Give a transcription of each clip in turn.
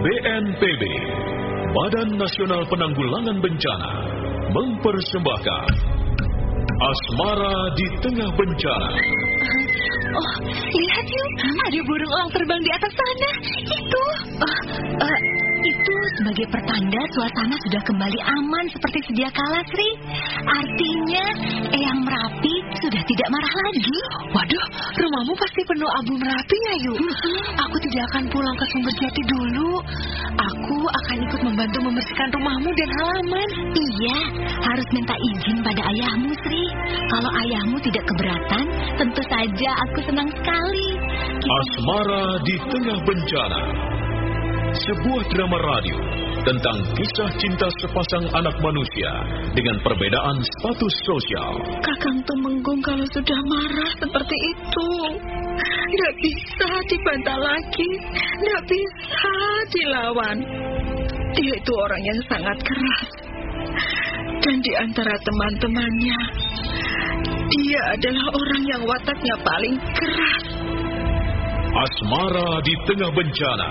BNPB, Badan Nasional Penanggulangan Bencana, mempersembahkan Asmara di Tengah Bencana. Oh, lihat yuk, ada burung elang terbang di atas sana. Itu. Oh, uh, itu sebagai pertanda suasana sudah kembali aman seperti sedia kala, Sri. Artinya, Eyang Merapi sudah tidak marah lagi. Waduh, rumahmu pasti penuh abu Merapi ya, Yu. Aku tidak akan pulang ke Sumber Jati dulu. Aku akan ikut membantu membersihkan rumahmu dan halaman. Iya, harus minta izin pada ayahmu, Sri. Kalau ayahmu tidak keberatan, tentu saja aku senang sekali. Kita... Asmara di tengah bencana sebuah drama radio tentang kisah cinta sepasang anak manusia dengan perbedaan status sosial. Kakang Tumenggung kalau sudah marah seperti itu, tidak bisa dibantah lagi, tidak bisa dilawan. Dia itu orang yang sangat keras. Dan di antara teman-temannya, dia adalah orang yang wataknya paling keras. Asmara di tengah bencana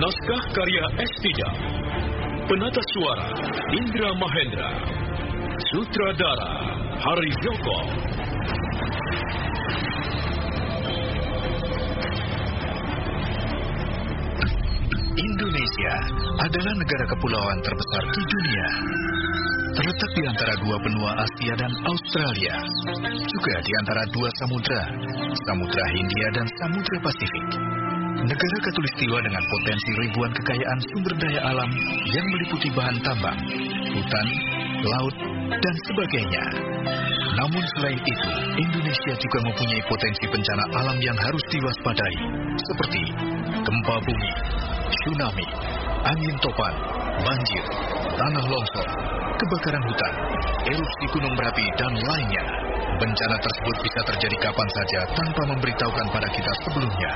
Naskah karya S. Tija Penata suara Indra Mahendra Sutradara Hari Joko Indonesia adalah negara kepulauan terbesar di dunia. Terletak di antara dua benua Asia dan Australia, juga di antara dua samudra, Samudra Hindia dan Samudra Pasifik. Negara Katulistiwa dengan potensi ribuan kekayaan sumber daya alam yang meliputi bahan tambang, hutan, laut, dan sebagainya. Namun selain itu, Indonesia juga mempunyai potensi bencana alam yang harus diwaspadai, seperti gempa bumi, tsunami, angin topan, banjir, tanah longsor, kebakaran hutan, erupsi gunung berapi, dan lainnya. Bencana tersebut bisa terjadi kapan saja tanpa memberitahukan pada kita sebelumnya.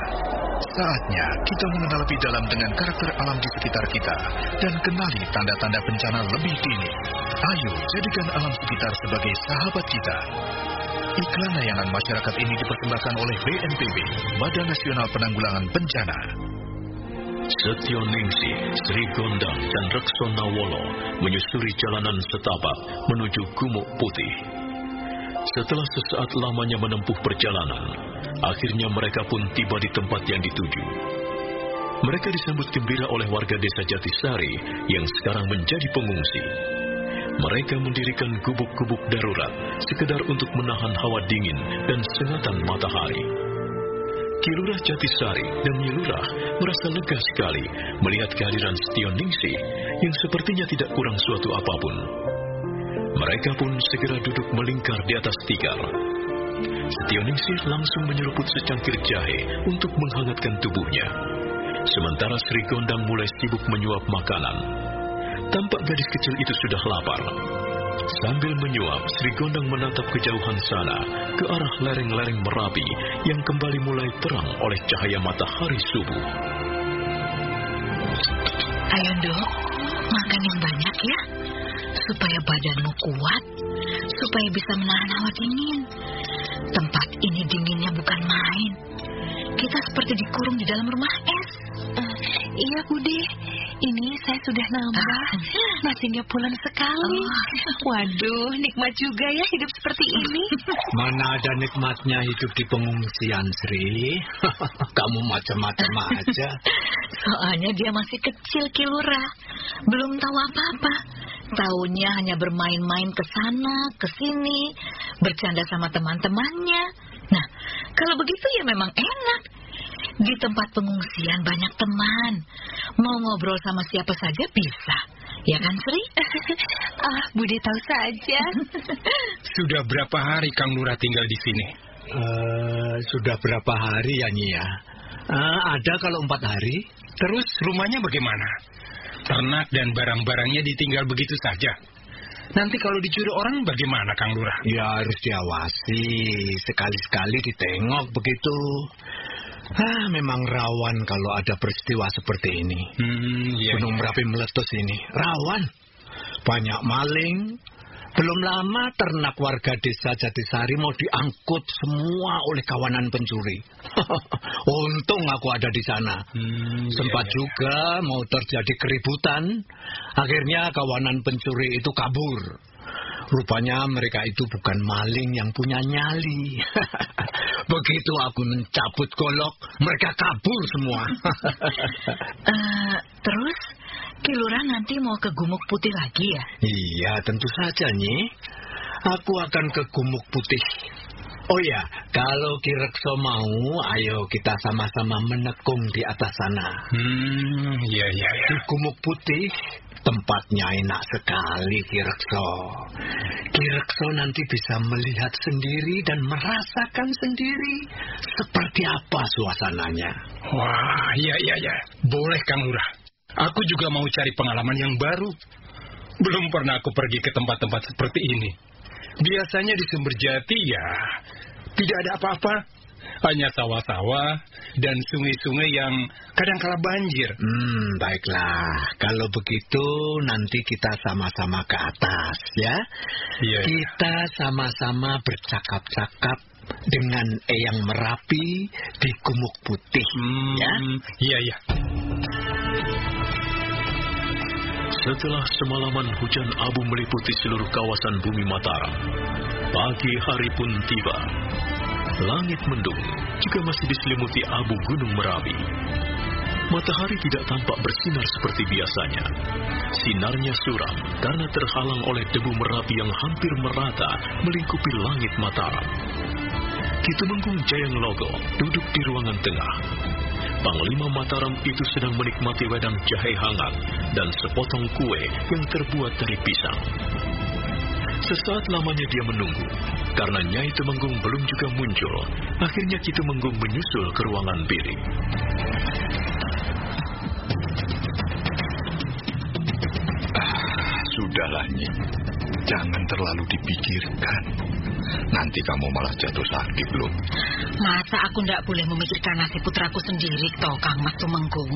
Saatnya kita mengenal lebih dalam dengan karakter alam di sekitar kita dan kenali tanda-tanda bencana lebih dini. Ayo jadikan alam sekitar sebagai sahabat kita. Iklan layanan masyarakat ini dipersembahkan oleh BNPB, Badan Nasional Penanggulangan Bencana. Setio Ningsi, Sri Gondang, dan Reksona Wolo menyusuri jalanan setapak menuju Gumuk Putih. Setelah sesaat lamanya menempuh perjalanan, akhirnya mereka pun tiba di tempat yang dituju. Mereka disambut gembira oleh warga desa Jatisari yang sekarang menjadi pengungsi. Mereka mendirikan gubuk-gubuk darurat sekedar untuk menahan hawa dingin dan sengatan matahari. Kilurah Jatisari dan Nyilurah merasa lega sekali melihat kehadiran Setioningsi yang sepertinya tidak kurang suatu apa pun. Mereka pun segera duduk melingkar di atas tikar. Setioningsi langsung menyeruput secangkir jahe untuk menghangatkan tubuhnya. Sementara Sri Gondang mulai sibuk menyuap makanan. Tampak gadis kecil itu sudah lapar. Sambil menyuap, Sri Gondang menatap kejauhan sana, ke arah lereng-lereng Merapi yang kembali mulai terang oleh cahaya matahari subuh. Ayo dok, makan yang banyak ya, supaya badanmu kuat, supaya bisa menahan hawa dingin. Tempat ini dinginnya bukan main. Kita seperti dikurung di dalam rumah es. Uh, iya, Budi. Ini saya sudah nambah. Nasinya pulen sekali. Oh. Waduh, nikmat juga ya hidup seperti ini. Mana ada nikmatnya hidup di pengungsian, Sri? Kamu macam-macam aja. Soalnya dia masih kecil, Kilura. Belum tahu apa-apa. Taunya hanya bermain-main ke sana, ke sini, bercanda sama teman-temannya. Nah, kalau begitu ya memang enak. Di tempat pengungsian banyak teman. Mau ngobrol sama siapa saja bisa. Ya kan, Sri? ah, Bude tahu saja. Sudah berapa hari Kang Lurah tinggal di sini? Uh, sudah berapa hari ya, Nyi ya? Uh, ada kalau empat hari. Terus rumahnya bagaimana? Ternak dan barang-barangnya ditinggal begitu saja. Nanti kalau dicuri orang bagaimana Kang Lurah? Ya harus diawasi, sekali-sekali ditengok begitu. Ah, memang rawan kalau ada peristiwa seperti ini. Hmm, iya, Gunung iya. Merapi meletus ini, rawan. Banyak maling. Belum lama ternak warga desa Jatisari mau diangkut semua oleh kawanan pencuri. Untung aku ada di sana. Hmm, iya, Sempat iya, iya. juga mau terjadi keributan. Akhirnya kawanan pencuri itu kabur. Rupanya mereka itu bukan maling yang punya nyali. Begitu aku mencabut golok, mereka kabur semua. Eh, terus, Kilura nanti mau ke Gumuk Putih lagi ya? iya, tentu saja, Nyi. Aku akan ke Gumuk Putih. Oh ya, kalau Kirekso mau, ayo kita sama-sama menekung di atas sana. Hmm, iya, iya, iya. Di Gumuk Putih, tempatnya enak sekali, Kirekso. Kirekso nanti bisa melihat sendiri dan merasakan sendiri seperti apa suasananya. Wah, iya, iya, iya. Boleh Kang Lurah. Aku juga mau cari pengalaman yang baru. Belum pernah aku pergi ke tempat-tempat seperti ini. Biasanya di Sumberjati ya, tidak ada apa-apa. Hanya sawah-sawah dan sungai-sungai yang kadang-kala banjir. Hmm, baiklah. Kalau begitu nanti kita sama-sama ke atas, ya. Iya, iya. Kita sama-sama bercakap-cakap dengan Eyang Merapi di Gumuk Putih, Hmm, ya. Iya, iya. Setelah semalaman hujan abu meliputi seluruh kawasan bumi Mataram, pagi hari pun tiba. Langit mendung juga masih diselimuti abu gunung Merapi. Matahari tidak tampak bersinar seperti biasanya. Sinarnya suram karena terhalang oleh debu Merapi yang hampir merata melingkupi langit Mataram. Kitumenggung Jayang Logo duduk di ruangan tengah. Panglima Mataram itu sedang menikmati wedang jahe hangat dan sepotong kue yang terbuat dari pisang. Sesaat lamanya dia menunggu, karena Nyai Temenggung belum juga muncul. Akhirnya Ki Temenggung menyusul ke ruangan bilik. Sudahlah, Nyi. Jangan terlalu dipikirkan. Nanti kamu malah jatuh sakit loh. Masa aku ndak boleh memikirkan nasib putraku sendiri, toh, Kang Mas Tumenggung?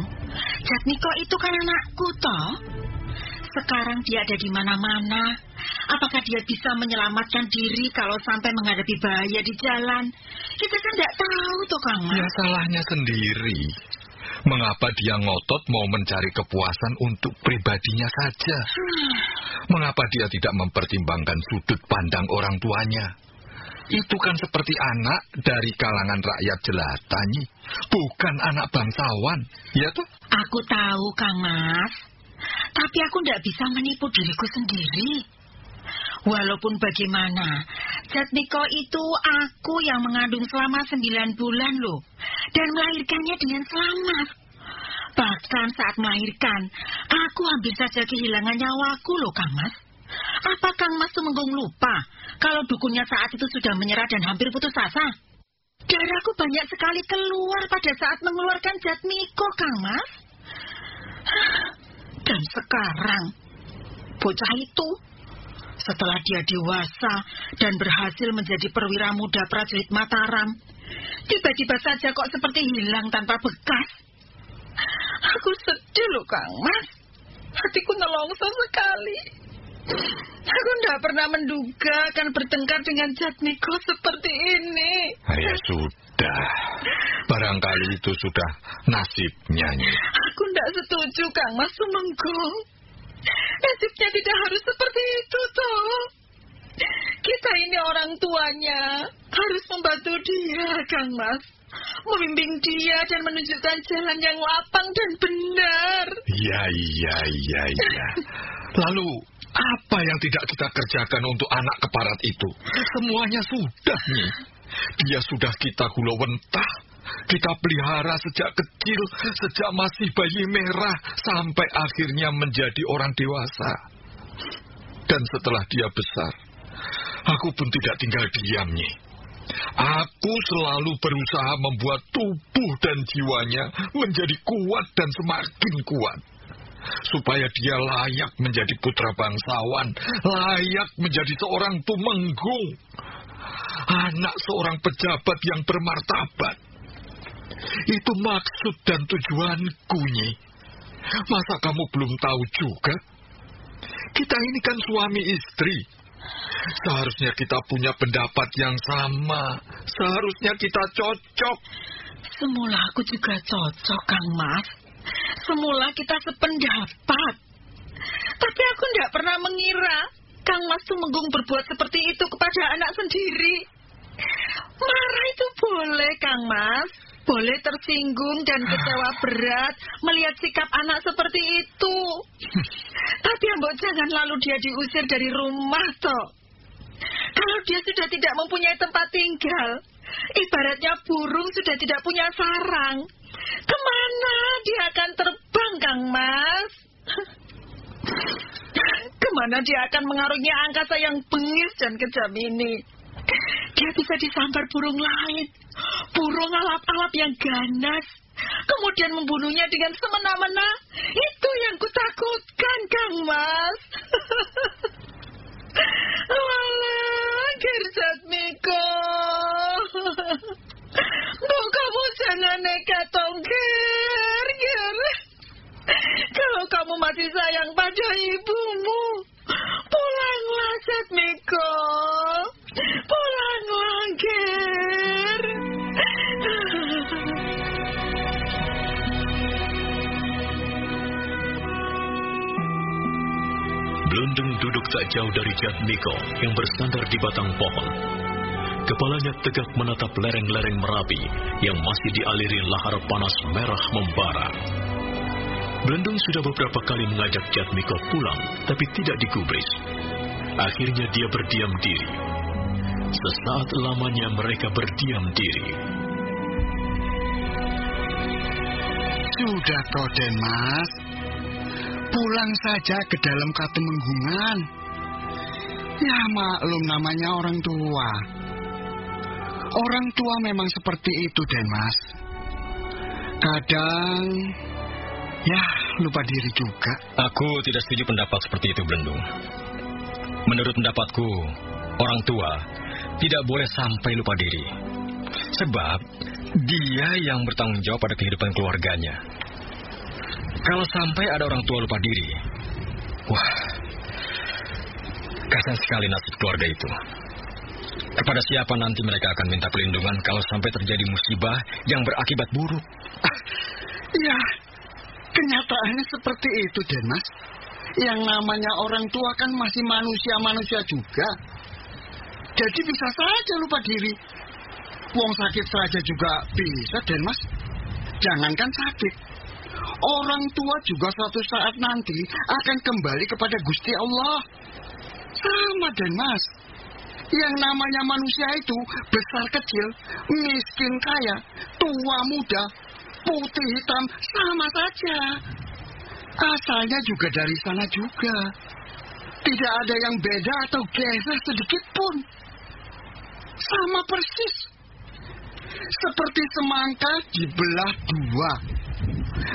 Jatmiko itu kan anakku, toh. Sekarang dia ada di mana-mana. Apakah dia bisa menyelamatkan diri kalau sampai menghadapi bahaya di jalan? Kita kan ndak tahu, toh, Kang Mas. Ya salahnya sendiri. Mengapa dia ngotot mau mencari kepuasan untuk pribadinya saja? Mengapa dia tidak mempertimbangkan sudut pandang orang tuanya? Itu kan seperti anak dari kalangan rakyat jelata, Nyi. Bukan anak bangsawan, ya tuh? Aku tahu, Kang Mas. Tapi aku ndak bisa menipu diriku sendiri. Walaupun bagaimana, Jatmiko itu aku yang mengandung selama sembilan bulan loh. Dan melahirkannya dengan selamat. Bahkan saat melahirkan, aku hampir saja kehilangan nyawaku loh, Kang Mas. Apa Kang Mas Tumenggung lupa kalau dukunnya saat itu sudah menyerah dan hampir putus asa? Darahku banyak sekali keluar pada saat mengeluarkan Jatmiko, Kang Mas. Dan sekarang, bocah itu, setelah dia dewasa dan berhasil menjadi perwira muda prajurit Mataram, tiba-tiba saja kok seperti hilang tanpa bekas. Aku sedih loh, Kang Mas. Hatiku nelongso sekali. Aku tidak pernah menduga akan bertengkar dengan Jatmiko seperti ini. Ya sudah. Barangkali itu sudah nasibnya. Aku tidak setuju, Kang Mas Sumenggung. Nasibnya tidak harus seperti itu, toh. Kita ini orang tuanya. Harus membantu dia, Kang Mas. Membimbing dia dan menunjukkan jalan yang lapang dan benar. Iya, iya, iya, iya. Lalu, apa yang tidak kita kerjakan untuk anak keparat itu? Semuanya sudah, Nyi. Dia sudah kita gulawentah, kita pelihara sejak kecil, sejak masih bayi merah, sampai akhirnya menjadi orang dewasa. Dan setelah dia besar, aku pun tidak tinggal diam, Nyi. Aku selalu berusaha membuat tubuh dan jiwanya menjadi kuat dan semakin kuat. Supaya dia layak menjadi putra bangsawan, layak menjadi seorang tumenggung, anak seorang pejabat yang bermartabat. Itu maksud dan tujuanku, Nyi. Masa kamu belum tahu juga? Kita ini kan suami istri. Seharusnya kita punya pendapat yang sama. Seharusnya kita cocok. Semula aku juga cocok, Kang Mas. Semula kita sependapat. Tapi aku tidak pernah mengira Kang Mas Tumenggung berbuat seperti itu kepada anak sendiri. Marah itu boleh, Kang Mas. Boleh tersinggung dan kecewa berat melihat sikap anak seperti itu. Tapi Mbok jangan lalu dia diusir dari rumah, toh. Kalau dia sudah tidak mempunyai tempat tinggal, ibaratnya burung sudah tidak punya sarang. Ke mana dia akan terbang, Kang Mas? Ke mana dia akan mengarungi angkasa yang bengis dan kejam ini? Dia bisa disambar burung lain, burung alap-alap yang ganas, kemudian membunuhnya dengan semena-mena. Itu yang kutakutkan, Kang Mas. Jauh dari Jatmiko yang bersandar di batang pohon. Kepalanya tegak menatap lereng-lereng Merapi yang masih dialiri lahar panas merah membara. Blendung sudah beberapa kali mengajak Jatmiko pulang, tapi tidak digubris. Akhirnya dia berdiam diri. Sesaat lamanya mereka berdiam diri. Sudah toh, Mas. Pulang saja ke dalam katemenggungan. Ya maklum namanya orang tua. Orang tua memang seperti itu, Den Mas. Kadang ya lupa diri juga. Aku tidak setuju pendapat seperti itu, Belendung. Menurut pendapatku, orang tua tidak boleh sampai lupa diri. Sebab dia yang bertanggung jawab pada kehidupan keluarganya. Kalau sampai ada orang tua lupa diri, wah, kasihan sekali nasib keluarga itu. Kepada siapa nanti mereka akan minta perlindungan kalau sampai terjadi musibah yang berakibat buruk? Ya, kenyataannya seperti itu, Den Mas. Yang namanya orang tua kan masih manusia-manusia juga. Jadi bisa saja lupa diri. Wong sakit saja juga bisa, Den Mas. Jangankan sakit. Orang tua juga suatu saat nanti akan kembali kepada Gusti Allah. Sama, Den Mas. Yang namanya manusia itu besar kecil, miskin kaya, tua muda, putih hitam sama saja. Asalnya juga dari sana juga. Tidak ada yang beda atau geser sedikit pun. Sama persis. Seperti semangka dibelah dua.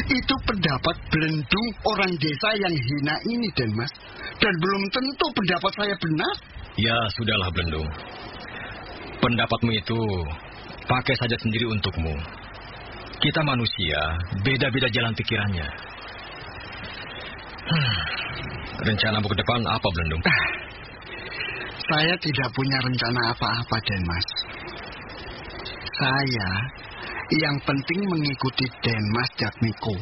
Itu pendapat belendung orang desa yang hina ini, Den Mas. Dan belum tentu pendapat saya benar. Ya, sudahlah, Belendung. Pendapatmu itu pakai saja sendiri untukmu. Kita manusia, beda-beda jalan pikirannya. Hmm, rencanamu ke depan apa, Belendung? Saya tidak punya rencana apa-apa, Den Mas. Saya yang penting mengikuti Denmas Jatmiko.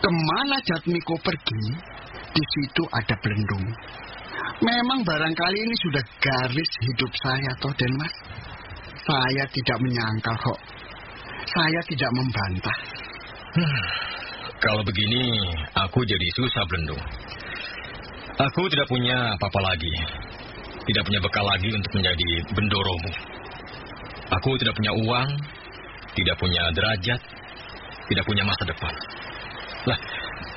Ke mana Jatmiko pergi, di situ ada Belendung. Memang barangkali ini sudah garis hidup saya, toh Denmas. Saya tidak menyangkal kok. Saya tidak membantah. Hmm, kalau begini, aku jadi susah, Belendung. Aku tidak punya apa-apa lagi. Tidak punya bekal lagi untuk menjadi bendoromu. Aku tidak punya uang, tidak punya derajat, tidak punya masa depan. Lah,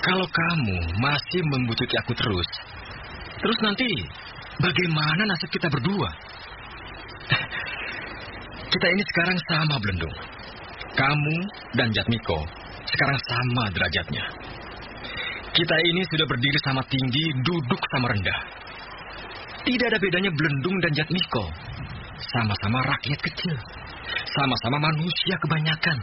kalau kamu masih membutuhkan aku terus, terus nanti bagaimana nasib kita berdua? Kita ini sekarang sama Belendung. Kamu dan Jatmiko sekarang sama derajatnya. Kita ini sudah berdiri sama tinggi, duduk sama rendah. Tidak ada bedanya Belendung dan Jatmiko. Sama-sama rakyat kecil. Sama-sama manusia kebanyakan.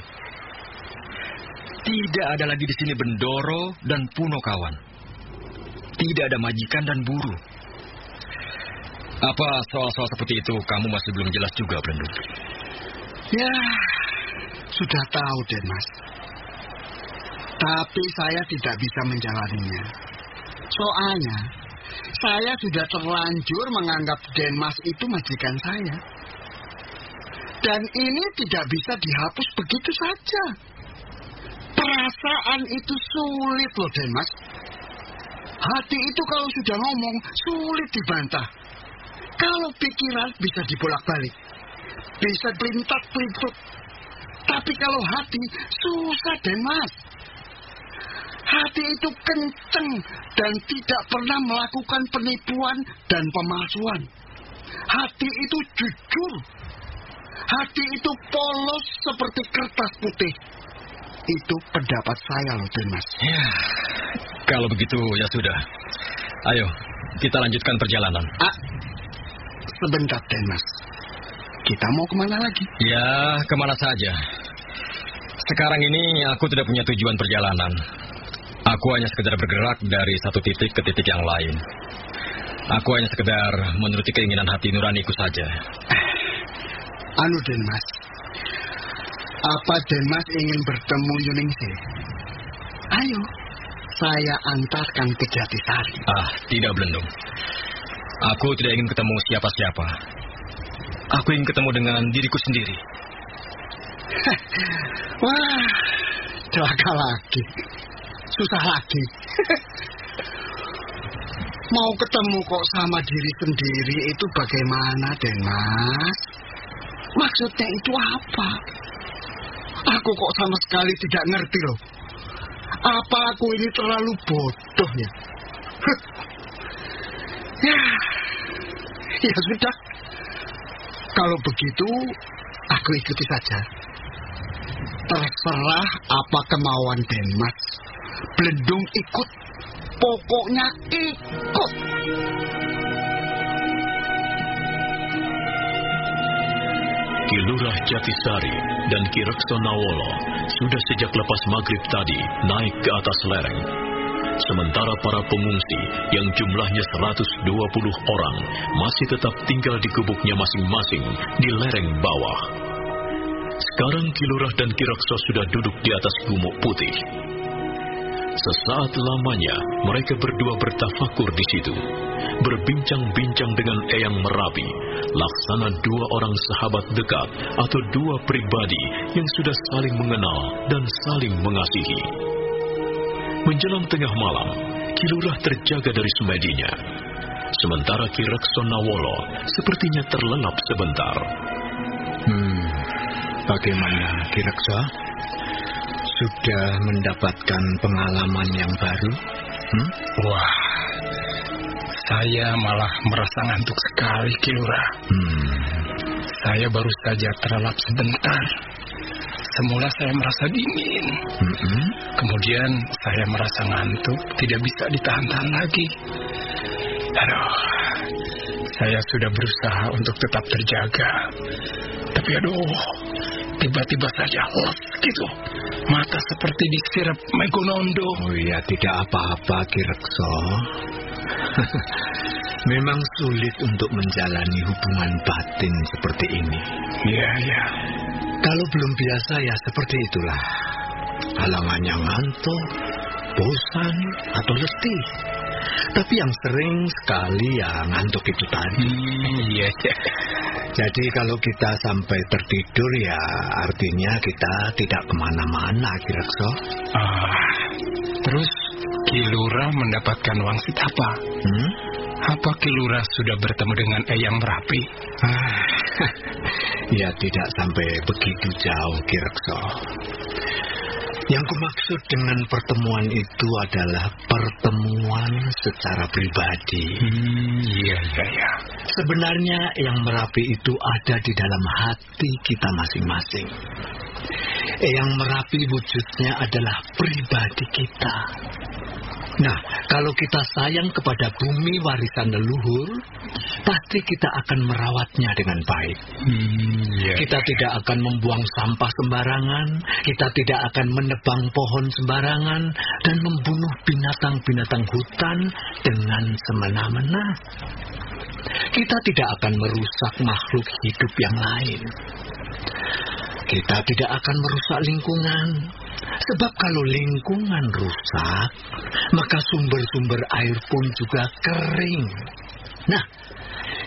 Tidak ada lagi di sini Bendoro dan Punokawan. Tidak ada majikan dan buruh. Apa soal-soal seperti itu kamu masih belum jelas juga, Belendung? Ya, sudah tahu, Denmas. Tapi saya tidak bisa menjalaninya. Soalnya, saya sudah terlanjur menganggap Denmas itu majikan saya. Dan ini tidak bisa dihapus begitu saja. Perasaan itu sulit loh, Denmas. Hati itu kalau sudah ngomong, sulit dibantah. Kalau pikiran bisa dibolak-balik. Bisa pelintat-pelintut. Tapi kalau hati, susah, Denmas. Hati itu kenceng dan tidak pernah melakukan penipuan dan pemalsuan. Hati itu jujur. Hati itu polos seperti kertas putih. Itu pendapat saya loh, Denmas. Ya, kalau begitu ya sudah. Ayo, kita lanjutkan perjalanan. Ah, sebentar, Denmas. Kita mau ke mana lagi? Ya, ke mana saja. Sekarang ini aku tidak punya tujuan perjalanan. Aku hanya sekedar bergerak dari satu titik ke titik yang lain. Aku hanya sekedar menuruti keinginan hati nuraniku saja. Anu Denmas, apa Denmas ingin bertemu Yuningsih? Ayo, saya antarkan ke Jatisari. Ah, tidak Belendung. Aku tidak ingin ketemu siapa-siapa. Aku ingin ketemu dengan diriku sendiri. Wah, celaka lagi. Susah lagi. Mau ketemu kok sama diri sendiri itu bagaimana, Denmas? Maksudnya itu apa? Aku kok sama sekali tidak ngerti loh. Apa aku ini terlalu bodoh ya? ya, ya sudah. Kalau begitu, aku ikuti saja. Terserah apa kemauan Denmas. Belendung ikut. Pokoknya ikut. Kilurah Jatisari dan Kireksonawolo sudah sejak lepas maghrib tadi naik ke atas lereng. Sementara para pengungsi yang jumlahnya 120 orang masih tetap tinggal di gubuknya masing-masing di lereng bawah. Sekarang Kilurah dan Kirakso sudah duduk di atas gumuk putih. Sesaat lamanya mereka berdua bertafakur di situ, berbincang-bincang dengan Eyang Merapi, laksana dua orang sahabat dekat atau dua pribadi yang sudah saling mengenal dan saling mengasihi. Menjelang tengah malam, Kilurah terjaga dari semedinya. Sementara Kirakso Nawolo sepertinya terlelap sebentar. Hmm, bagaimana Kirakso? Sudah mendapatkan pengalaman yang baru? Hmm? Wah, saya malah merasa ngantuk sekali, Kilura. Hmm. Saya baru saja terlelap sebentar. Semula saya merasa dingin. Mm-mm. Kemudian saya merasa ngantuk, tidak bisa ditahan-tahan lagi. Aduh, saya sudah berusaha untuk tetap terjaga. Tapi aduh, tiba-tiba saja les gitu. Mata seperti disirap Megonondo. Oh iya, tidak apa-apa Kirekso. Memang sulit untuk menjalani hubungan batin seperti ini. Iya, iya. Kalau belum biasa ya seperti itulah. Halangannya ngantuk, bosan, atau letih. Tapi yang sering sekali ya ngantuk itu tadi. Iya, iya. Jadi kalau kita sampai tertidur ya artinya kita tidak ke mana-mana, Kirekso. Ah, terus Kilura mendapatkan wangsit apa? Hmm? Apa Kilura sudah bertemu dengan Eyang Merapi? Ah, ya tidak sampai begitu jauh, Kirekso. Yang kumaksud dengan pertemuan itu adalah pertemuan secara pribadi. Hmm, iya, iya, iya. Sebenarnya yang Merapi itu ada di dalam hati kita masing-masing. Yang Merapi wujudnya adalah pribadi kita. Nah, kalau kita sayang kepada bumi warisan leluhur, pasti kita akan merawatnya dengan baik. Hmm, iya, Kita tidak akan membuang sampah sembarangan, kita tidak akan menebang pohon sembarangan, dan membunuh binatang-binatang hutan dengan semena-mena. Kita tidak akan merusak makhluk hidup yang lain. Kita tidak akan merusak lingkungan, sebab kalau lingkungan rusak, maka sumber-sumber air pun juga kering. Nah,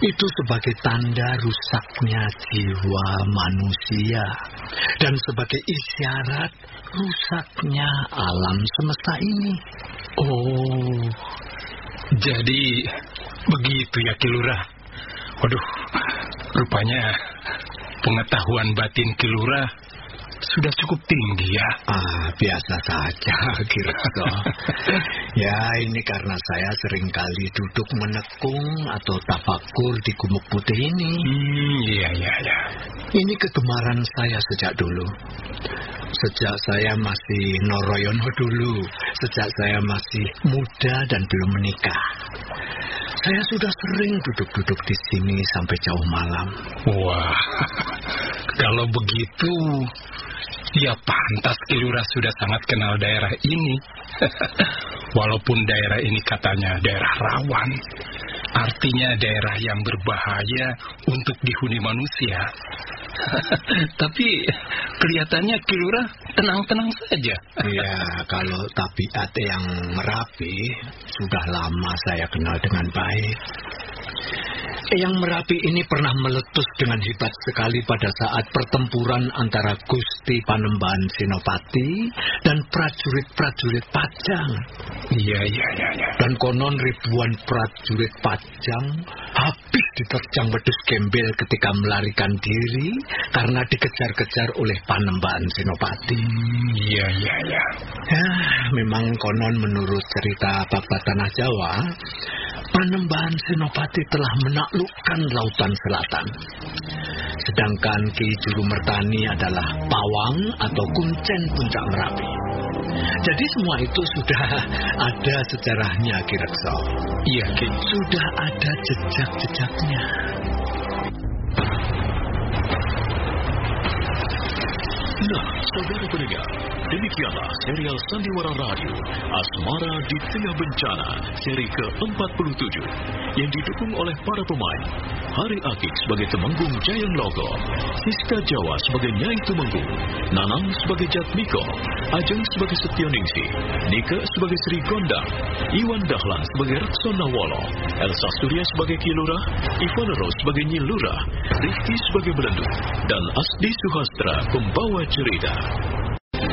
itu sebagai tanda rusaknya jiwa manusia dan sebagai isyarat rusaknya alam semesta ini. Oh, jadi begitu ya Kilura. Waduh, rupanya pengetahuan batin Kilura sudah cukup tinggi ya. Ah, biasa saja, Kirso. ya, ini karena saya sering kali duduk menekung atau tafakur di gumuk putih ini. Hmm, iya, iya, iya. Ini kegemaran saya sejak dulu. Sejak saya masih Noroyono dulu, sejak saya masih muda dan belum menikah. Saya sudah sering duduk-duduk di sini sampai jauh malam. Wah, kalau begitu, ya pantas Kilura sudah sangat kenal daerah ini. Walaupun daerah ini katanya daerah rawan, artinya daerah yang berbahaya untuk dihuni manusia. Tapi kelihatannya Kilura tenang-tenang saja. Ya, kalau tabiat yang merapi, sudah lama saya kenal dengan baik. Yang Merapi ini pernah meletus dengan hebat sekali pada saat pertempuran antara Gusti Panembahan Senopati dan prajurit-prajurit Pajang. Iya, iya, iya, iya. Dan konon ribuan prajurit Pajang habis diterjang wedus gembel ketika melarikan diri karena dikejar-kejar oleh Panembahan Senopati. Hmm, iya, iya, iya. Ya, memang konon menurut cerita Bapak Tanah Jawa, Panembahan Senopati telah menaklukkan lautan selatan. Sedangkan Ki Juru Mertani adalah pawang atau kuncen puncak Merapi. Jadi semua itu sudah ada sejarahnya, Kirekso. Iya, Ki. Sudah ada jejak-jejaknya. Nah, saudara pendengar, demikianlah serial Sandiwara Radio Asmara di Tengah Bencana seri ke-47 yang didukung oleh para pemain Hari Akik sebagai Temenggung Jayang Logo, Siska Jawa sebagai Nyai Tumenggung, Nanang sebagai Jatmiko, Ajeng sebagai Setioningsi, Nika sebagai Sri Gondang, Iwan Dahlan sebagai Raksona Wolo, Elsa Surya sebagai Kilura, Ivan Rose sebagai Nyilura, Rifki sebagai Belendu, dan Asdi Suhastra pembawa cerita.